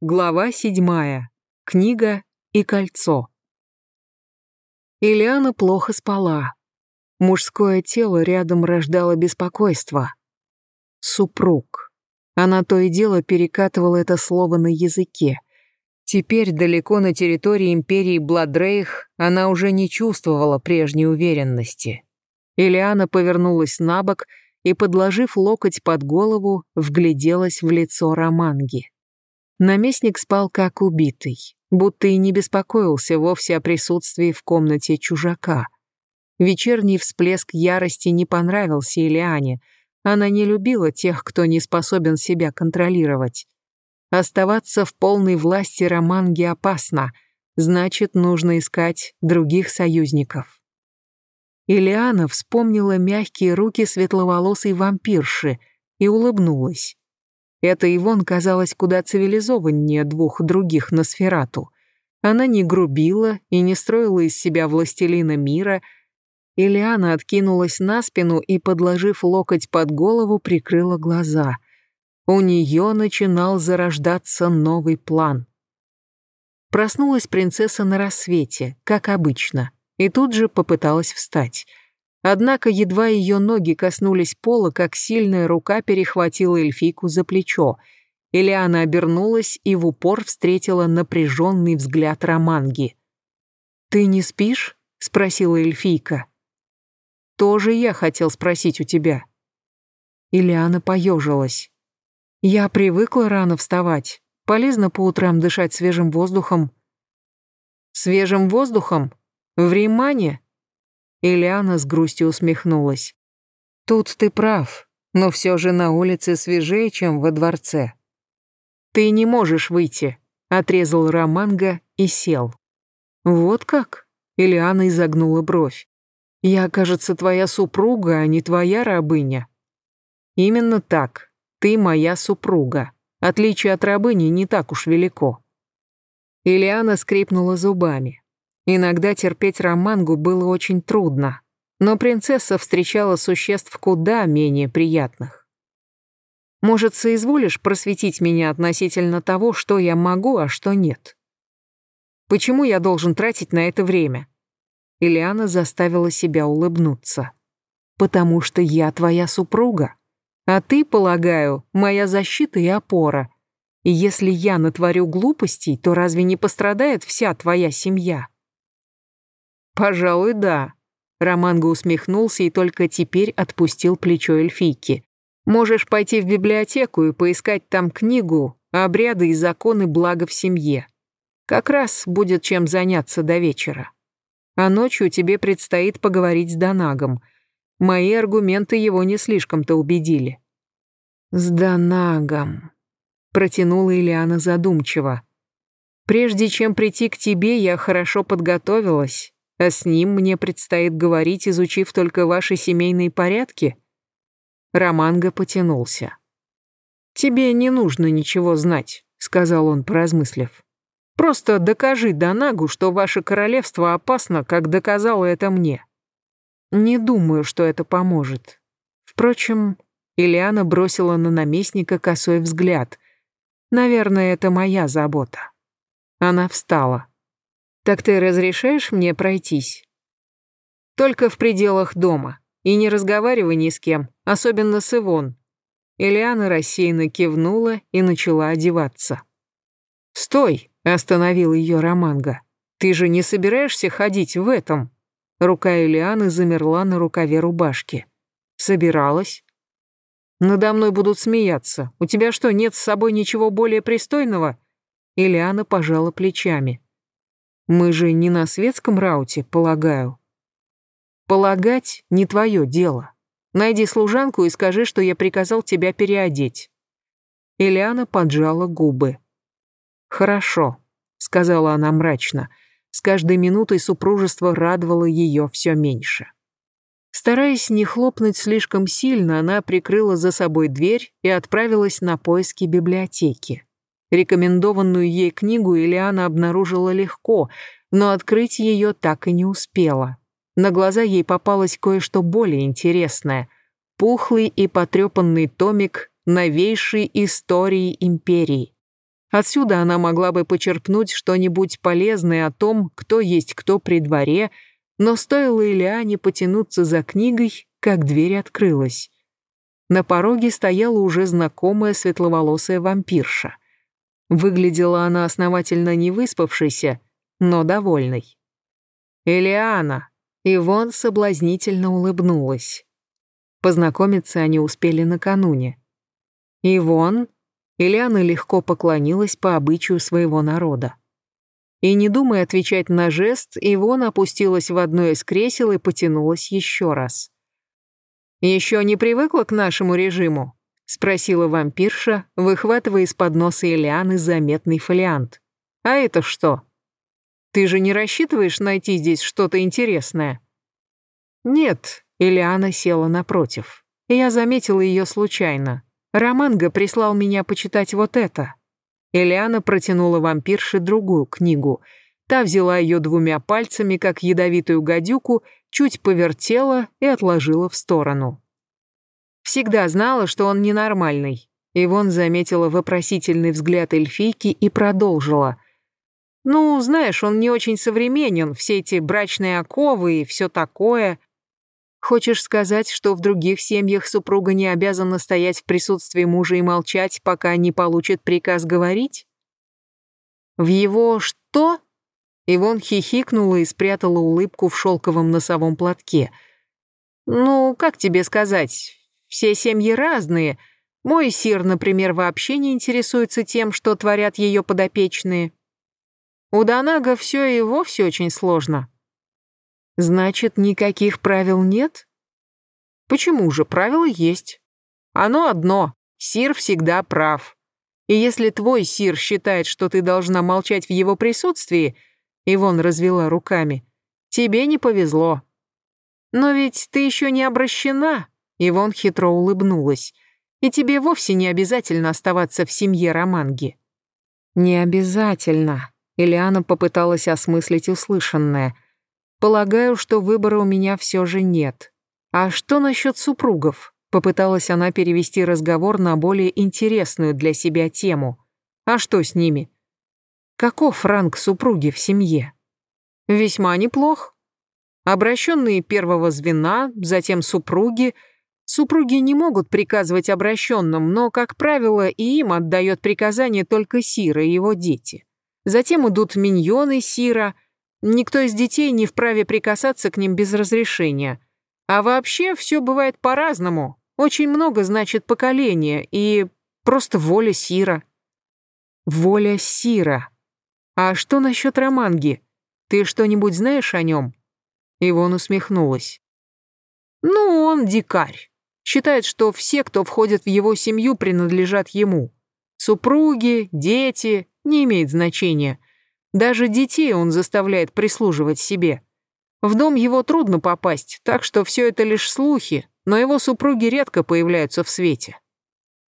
Глава седьмая. Книга и кольцо. Ильяна плохо спала. Мужское тело рядом рождало беспокойство. Супруг. Она то и дело перекатывала это слово на языке. Теперь далеко на территории империи Бладрейх она уже не чувствовала прежней уверенности. Ильяна повернулась на бок и, подложив локоть под голову, вгляделась в лицо Романги. Наместник спал как убитый, будто и не беспокоился вовсе о присутствии в комнате чужака. Вечерний всплеск ярости не понравился Илиане. Она не любила тех, кто не способен себя контролировать. Оставаться в полной власти Романги опасно, значит, нужно искать других союзников. Илиана вспомнила мягкие руки светловолосой вампирши и улыбнулась. Эта Ивон казалась куда цивилизованнее двух других на сферату. Она не грубила и не строила из себя властелина мира. Ильяна откинулась на спину и, подложив локоть под голову, прикрыла глаза. У нее начинал зарождаться новый план. Проснулась принцесса на рассвете, как обычно, и тут же попыталась встать — Однако едва ее ноги коснулись пола, как сильная рука перехватила эльфийку за плечо. Элиана обернулась и в упор встретила напряженный взгляд Романги. «Ты не спишь?» — спросила эльфийка. «Тоже я хотел спросить у тебя». Ильяна поежилась. «Я привыкла рано вставать. Полезно по утрам дышать свежим воздухом». «Свежим воздухом? В Римане?» Ильяна с грустью усмехнулась. «Тут ты прав, но все же на улице свежее, чем во дворце». «Ты не можешь выйти», — отрезал Романго и сел. «Вот как?» — Ильяна изогнула бровь. «Я, кажется, твоя супруга, а не твоя рабыня». «Именно так. Ты моя супруга. Отличие от рабыни не так уж велико». Ильяна скрипнула зубами. Иногда терпеть романгу было очень трудно, но принцесса встречала существ куда менее приятных. Может, соизволишь просветить меня относительно того, что я могу, а что нет? Почему я должен тратить на это время? Ильяна заставила себя улыбнуться. Потому что я твоя супруга, а ты, полагаю, моя защита и опора. И если я натворю глупостей, то разве не пострадает вся твоя семья? «Пожалуй, да». Романго усмехнулся и только теперь отпустил плечо эльфийки. «Можешь пойти в библиотеку и поискать там книгу «Обряды и законы блага в семье». Как раз будет чем заняться до вечера. А ночью тебе предстоит поговорить с Донагом. Мои аргументы его не слишком-то убедили». «С Донагом», — протянула Ильяна задумчиво. «Прежде чем прийти к тебе, я хорошо подготовилась а с ним мне предстоит говорить, изучив только ваши семейные порядки?» Романго потянулся. «Тебе не нужно ничего знать», — сказал он, поразмыслив. «Просто докажи Донагу, что ваше королевство опасно, как доказало это мне. Не думаю, что это поможет. Впрочем, Ильяна бросила на наместника косой взгляд. Наверное, это моя забота». Она встала. «Так ты разрешаешь мне пройтись?» «Только в пределах дома. И не разговаривай ни с кем, особенно с Ивон». Элиана рассеянно кивнула и начала одеваться. «Стой!» — остановил ее Романго. «Ты же не собираешься ходить в этом?» Рука Элианы замерла на рукаве рубашки. «Собиралась?» «Надо мной будут смеяться. У тебя что, нет с собой ничего более пристойного?» Элиана пожала плечами. Мы же не на светском рауте, полагаю. Полагать не твое дело. Найди служанку и скажи, что я приказал тебя переодеть. Элиана поджала губы. «Хорошо», — сказала она мрачно. С каждой минутой супружество радовало ее все меньше. Стараясь не хлопнуть слишком сильно, она прикрыла за собой дверь и отправилась на поиски библиотеки. Рекомендованную ей книгу Ильяна обнаружила легко, но открыть ее так и не успела. На глаза ей попалось кое-что более интересное. Пухлый и потрепанный томик новейшей истории империи. Отсюда она могла бы почерпнуть что-нибудь полезное о том, кто есть кто при дворе, но стоило Илиане потянуться за книгой, как дверь открылась. На пороге стояла уже знакомая светловолосая вампирша. Выглядела она основательно не выспавшейся, но довольной. «Элиана!» Ивон соблазнительно улыбнулась. Познакомиться они успели накануне. «Ивон?» Ильяна легко поклонилась по обычаю своего народа. И не думая отвечать на жест, Ивон опустилась в одно из кресел и потянулась еще раз. «Еще не привыкла к нашему режиму?» — спросила вампирша, выхватывая из-под носа Ильяны заметный фолиант. «А это что? Ты же не рассчитываешь найти здесь что-то интересное?» «Нет», — Ильяна села напротив. Я заметила ее случайно. Романго прислал меня почитать вот это». Элиана протянула вампирше другую книгу. Та взяла ее двумя пальцами, как ядовитую гадюку, чуть повертела и отложила в сторону. Всегда знала, что он ненормальный. Ивон заметила вопросительный взгляд эльфийки и продолжила. «Ну, знаешь, он не очень современен, все эти брачные оковы и все такое. Хочешь сказать, что в других семьях супруга не обязана стоять в присутствии мужа и молчать, пока не получит приказ говорить? В его что? Ивон хихикнула и спрятала улыбку в шелковом носовом платке. Ну, как тебе сказать, все семьи разные. Мой сир, например, вообще не интересуется тем, что творят ее подопечные. У Донага все и вовсе очень сложно. Значит, никаких правил нет? Почему же? Правила есть. Оно одно. Сир всегда прав. И если твой сир считает, что ты должна молчать в его присутствии, Ивон развела руками, тебе не повезло. Но ведь ты еще не обращена, Ивон хитро улыбнулась, и тебе вовсе не обязательно оставаться в семье Романги. Не обязательно. Ильяна попыталась осмыслить услышанное — Полагаю, что выбора у меня все же нет. А что насчет супругов? Попыталась она перевести разговор на более интересную для себя тему. А что с ними? Каков ранг супруги в семье? Весьма неплох. Обращенные первого звена, затем супруги. Супруги не могут приказывать обращенным, но, как правило, и им отдает приказание только Сира и его дети. Затем идут миньоны Сира — Никто из детей не вправе прикасаться к ним без разрешения. А вообще все бывает по-разному. Очень много значит поколение и просто воля Сира. Воля Сира. А что насчет Романги? Ты что-нибудь знаешь о нем? Ивон усмехнулась. Ну, он дикарь. Считает, что все, кто входит в его семью, принадлежат ему. Супруги, дети, не имеет значения. Даже детей он заставляет прислуживать себе. В дом его трудно попасть, так что все это лишь слухи, но его супруги редко появляются в свете.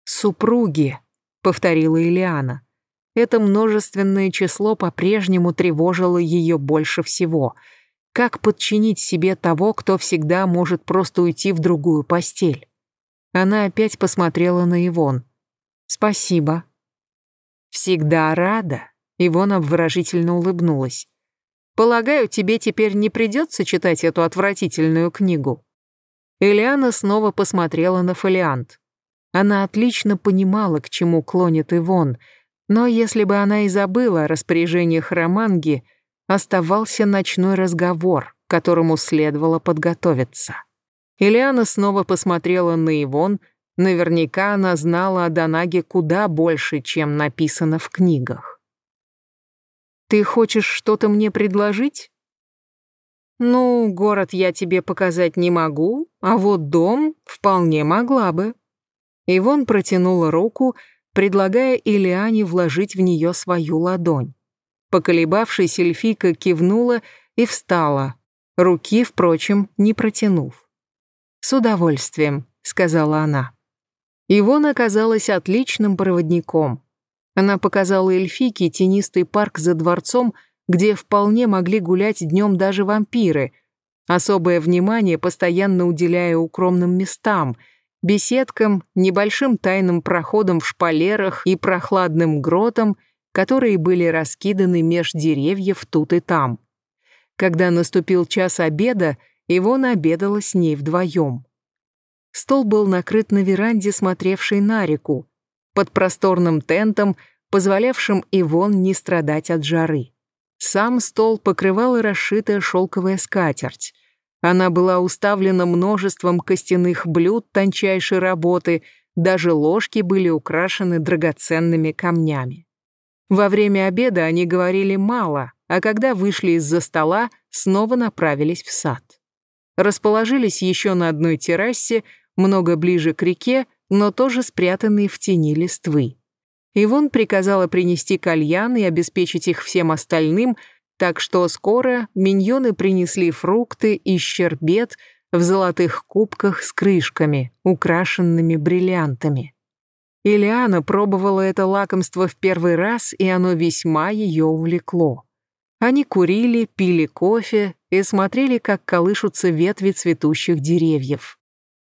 «Супруги», — повторила Илиана. Это множественное число по-прежнему тревожило ее больше всего. Как подчинить себе того, кто всегда может просто уйти в другую постель? Она опять посмотрела на Ивон. «Спасибо». «Всегда рада», Ивона обворожительно улыбнулась. «Полагаю, тебе теперь не придется читать эту отвратительную книгу?» Элиана снова посмотрела на фолиант. Она отлично понимала, к чему клонит Ивон, но если бы она и забыла о распоряжениях Романги, оставался ночной разговор, к которому следовало подготовиться. Элиана снова посмотрела на Ивон, наверняка она знала о Донаге куда больше, чем написано в книгах. Ты хочешь что-то мне предложить? Ну, город я тебе показать не могу, а вот дом вполне могла бы. Ивон протянула руку, предлагая Илиане вложить в нее свою ладонь. Поколебавшись, эльфийка кивнула и встала, руки, впрочем, не протянув. «С удовольствием», — сказала она. Ивон оказалась отличным проводником. Она показала эльфийке тенистый парк за дворцом, где вполне могли гулять днем даже вампиры, особое внимание постоянно уделяя укромным местам, беседкам, небольшим тайным проходам в шпалерах и прохладным гротам, которые были раскиданы меж деревьев тут и там. Когда наступил час обеда, Ивон обедала с ней вдвоем. Стол был накрыт на веранде, смотревшей на реку, под просторным тентом, позволявшим Ивон не страдать от жары. Сам стол покрывала расшитая шелковая скатерть. Она была уставлена множеством костяных блюд тончайшей работы, даже ложки были украшены драгоценными камнями. Во время обеда они говорили мало, а когда вышли из-за стола, снова направились в сад. Расположились еще на одной террасе, много ближе к реке, но тоже спрятанные в тени листвы. Ивон приказала принести кальян и обеспечить их всем остальным, так что скоро миньоны принесли фрукты и щербет в золотых кубках с крышками, украшенными бриллиантами. Ильяна пробовала это лакомство в первый раз, и оно весьма ее увлекло. Они курили, пили кофе и смотрели, как колышутся ветви цветущих деревьев.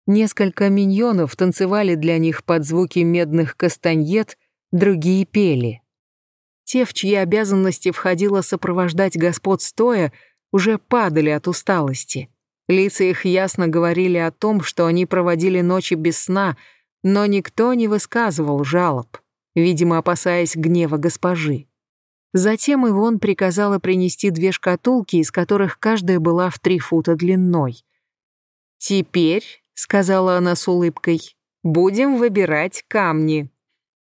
Несколько миньонов танцевали для них под звуки медных кастаньет, другие пели. Те, в чьи обязанности входило сопровождать господ стоя, уже падали от усталости. Лица их ясно говорили о том, что они проводили ночи без сна, но никто не высказывал жалоб, видимо, опасаясь гнева госпожи. Затем Ивон приказала принести две шкатулки, из которых каждая была в три фута длиной. «Теперь», — сказала она с улыбкой, — «будем выбирать камни».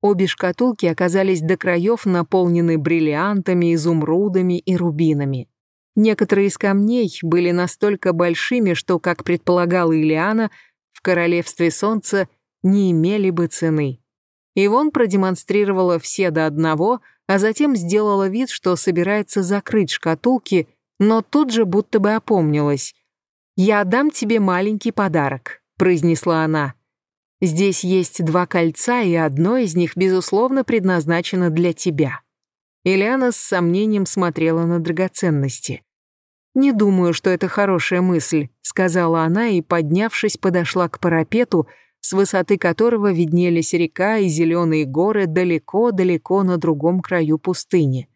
Обе шкатулки оказались до краев наполнены бриллиантами, изумрудами и рубинами. Некоторые из камней были настолько большими, что, как предполагала Илиана, в Королевстве Солнца не имели бы цены. Ивон продемонстрировала все до одного — а затем сделала вид, что собирается закрыть шкатулки, но тут же будто бы опомнилась. «Я отдам тебе маленький подарок», — произнесла она. «Здесь есть два кольца, и одно из них, безусловно, предназначено для тебя». Ильяна с сомнением смотрела на драгоценности. «Не думаю, что это хорошая мысль», — сказала она и, поднявшись, подошла к парапету, с высоты которого виднелись река и зеленые горы далеко-далеко на другом краю пустыни.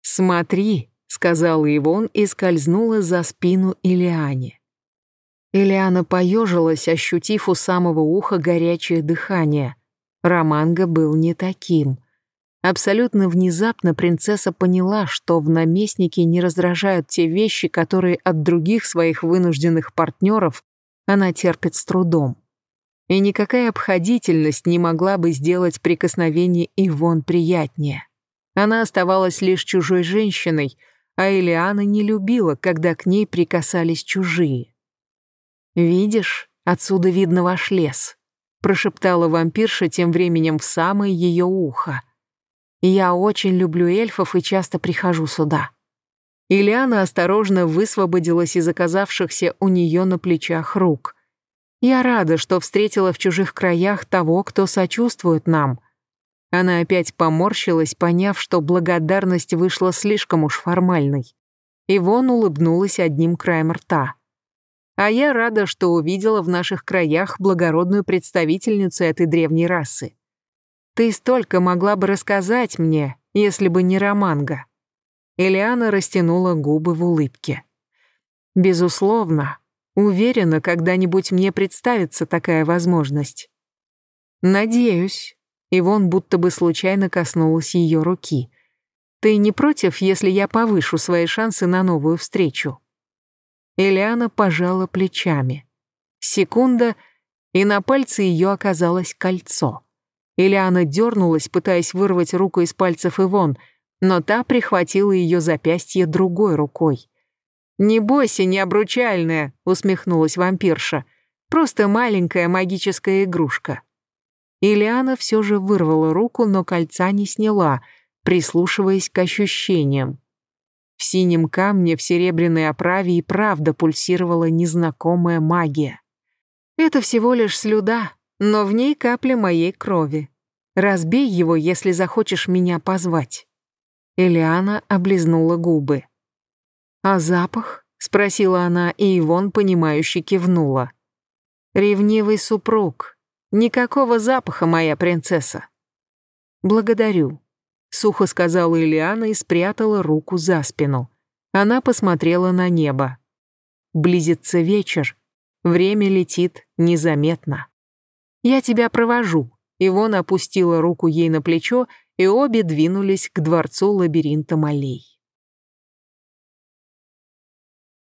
«Смотри», — сказала Ивон и скользнула за спину Илиане. Илиана поежилась, ощутив у самого уха горячее дыхание. Романго был не таким. Абсолютно внезапно принцесса поняла, что в наместнике не раздражают те вещи, которые от других своих вынужденных партнеров она терпит с трудом и никакая обходительность не могла бы сделать прикосновение Ивон приятнее. Она оставалась лишь чужой женщиной, а Элиана не любила, когда к ней прикасались чужие. «Видишь, отсюда видно ваш лес», — прошептала вампирша тем временем в самое ее ухо. «Я очень люблю эльфов и часто прихожу сюда». Ильяна осторожно высвободилась из оказавшихся у нее на плечах рук. Я рада, что встретила в чужих краях того, кто сочувствует нам. Она опять поморщилась, поняв, что благодарность вышла слишком уж формальной. Ивон улыбнулась одним краем рта. А я рада, что увидела в наших краях благородную представительницу этой древней расы. Ты столько могла бы рассказать мне, если бы не Романга. Элиана растянула губы в улыбке. Безусловно, Уверена, когда-нибудь мне представится такая возможность. Надеюсь. Ивон будто бы случайно коснулась ее руки. Ты не против, если я повышу свои шансы на новую встречу? Элиана пожала плечами. Секунда, и на пальце ее оказалось кольцо. Элиана дернулась, пытаясь вырвать руку из пальцев Ивон, но та прихватила ее запястье другой рукой. «Не бойся, не обручальная», — усмехнулась вампирша. «Просто маленькая магическая игрушка». Ильяна все же вырвала руку, но кольца не сняла, прислушиваясь к ощущениям. В синем камне в серебряной оправе и правда пульсировала незнакомая магия. «Это всего лишь слюда, но в ней капля моей крови. Разбей его, если захочешь меня позвать». Элиана облизнула губы. «А запах?» — спросила она, и Ивон, понимающе кивнула. «Ревнивый супруг. Никакого запаха, моя принцесса». «Благодарю. сухо сказала Ильяна и спрятала руку за спину. Она посмотрела на небо. Близится вечер. Время летит незаметно. «Я тебя провожу». Ивон опустила руку ей на плечо, и обе двинулись к дворцу лабиринта молей.